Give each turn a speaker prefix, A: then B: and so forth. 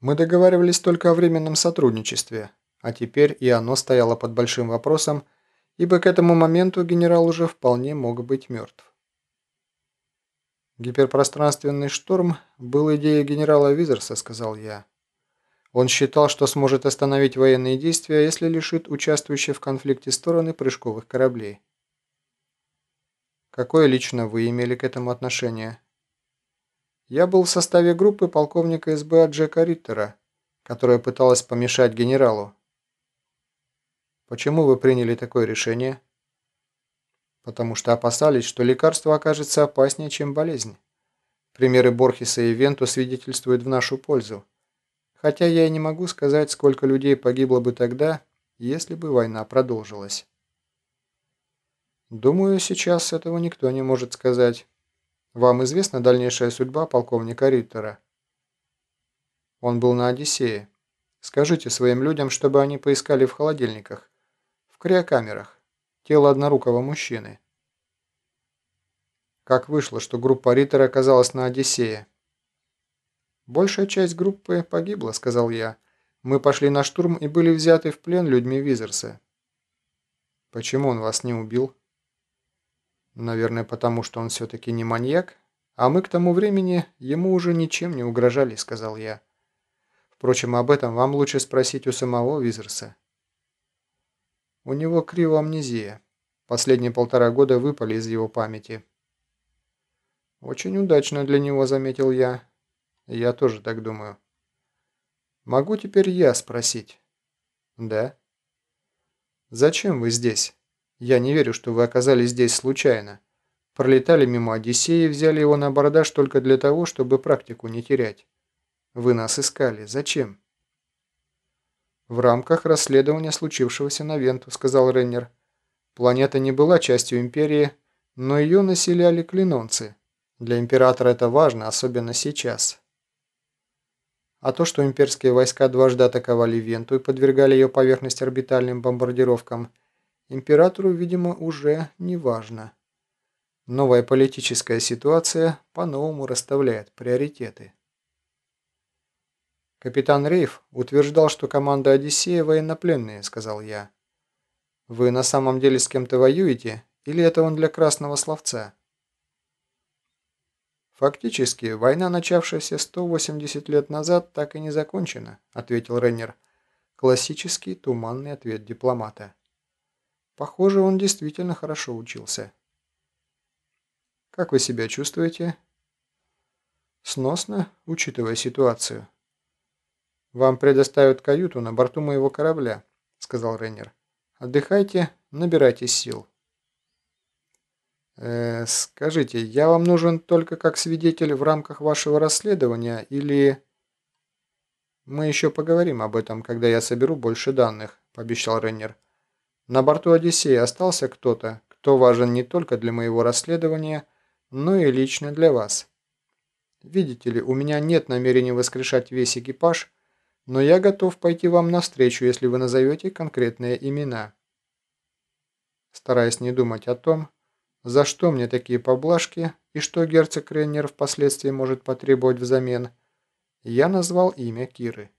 A: Мы договаривались только о временном сотрудничестве, а теперь и оно стояло под большим вопросом, ибо к этому моменту генерал уже вполне мог быть мертв. «Гиперпространственный шторм был идеей генерала Визерса», — сказал я. Он считал, что сможет остановить военные действия, если лишит участвующие в конфликте стороны прыжковых кораблей. Какое лично вы имели к этому отношение? Я был в составе группы полковника СБА Джека Риттера, которая пыталась помешать генералу. Почему вы приняли такое решение? потому что опасались, что лекарство окажется опаснее, чем болезнь. Примеры Борхеса и Венту свидетельствуют в нашу пользу. Хотя я и не могу сказать, сколько людей погибло бы тогда, если бы война продолжилась. Думаю, сейчас этого никто не может сказать. Вам известна дальнейшая судьба полковника Риттера? Он был на Одиссее. Скажите своим людям, чтобы они поискали в холодильниках, в криокамерах тело однорукого мужчины. Как вышло, что группа Риттера оказалась на Одиссее? «Большая часть группы погибла», — сказал я. «Мы пошли на штурм и были взяты в плен людьми Визерса». «Почему он вас не убил?» «Наверное, потому что он все-таки не маньяк, а мы к тому времени ему уже ничем не угрожали», — сказал я. «Впрочем, об этом вам лучше спросить у самого Визерса». У него кривоамнезия. Последние полтора года выпали из его памяти. Очень удачно для него, заметил я. Я тоже так думаю. Могу теперь я спросить? Да. Зачем вы здесь? Я не верю, что вы оказались здесь случайно. Пролетали мимо Одиссея и взяли его на абордаж только для того, чтобы практику не терять. Вы нас искали. Зачем? «В рамках расследования случившегося на Венту», — сказал Реннер. «Планета не была частью Империи, но ее населяли клинонцы. Для Императора это важно, особенно сейчас». А то, что имперские войска дважды атаковали Венту и подвергали ее поверхность орбитальным бомбардировкам, Императору, видимо, уже не важно. Новая политическая ситуация по-новому расставляет приоритеты. «Капитан Рейф утверждал, что команда Одиссея военнопленные», — сказал я. «Вы на самом деле с кем-то воюете, или это он для красного словца?» «Фактически, война, начавшаяся 180 лет назад, так и не закончена», — ответил Реннер. Классический туманный ответ дипломата. Похоже, он действительно хорошо учился. «Как вы себя чувствуете?» «Сносно, учитывая ситуацию». «Вам предоставят каюту на борту моего корабля», — сказал Рейнер. «Отдыхайте, набирайтесь сил». «Э, «Скажите, я вам нужен только как свидетель в рамках вашего расследования или...» «Мы еще поговорим об этом, когда я соберу больше данных», — пообещал Рейнер. «На борту Одиссея остался кто-то, кто важен не только для моего расследования, но и лично для вас. Видите ли, у меня нет намерения воскрешать весь экипаж, но я готов пойти вам навстречу, если вы назовете конкретные имена. Стараясь не думать о том, за что мне такие поблажки и что герцог Реннер впоследствии может потребовать взамен, я назвал имя Киры.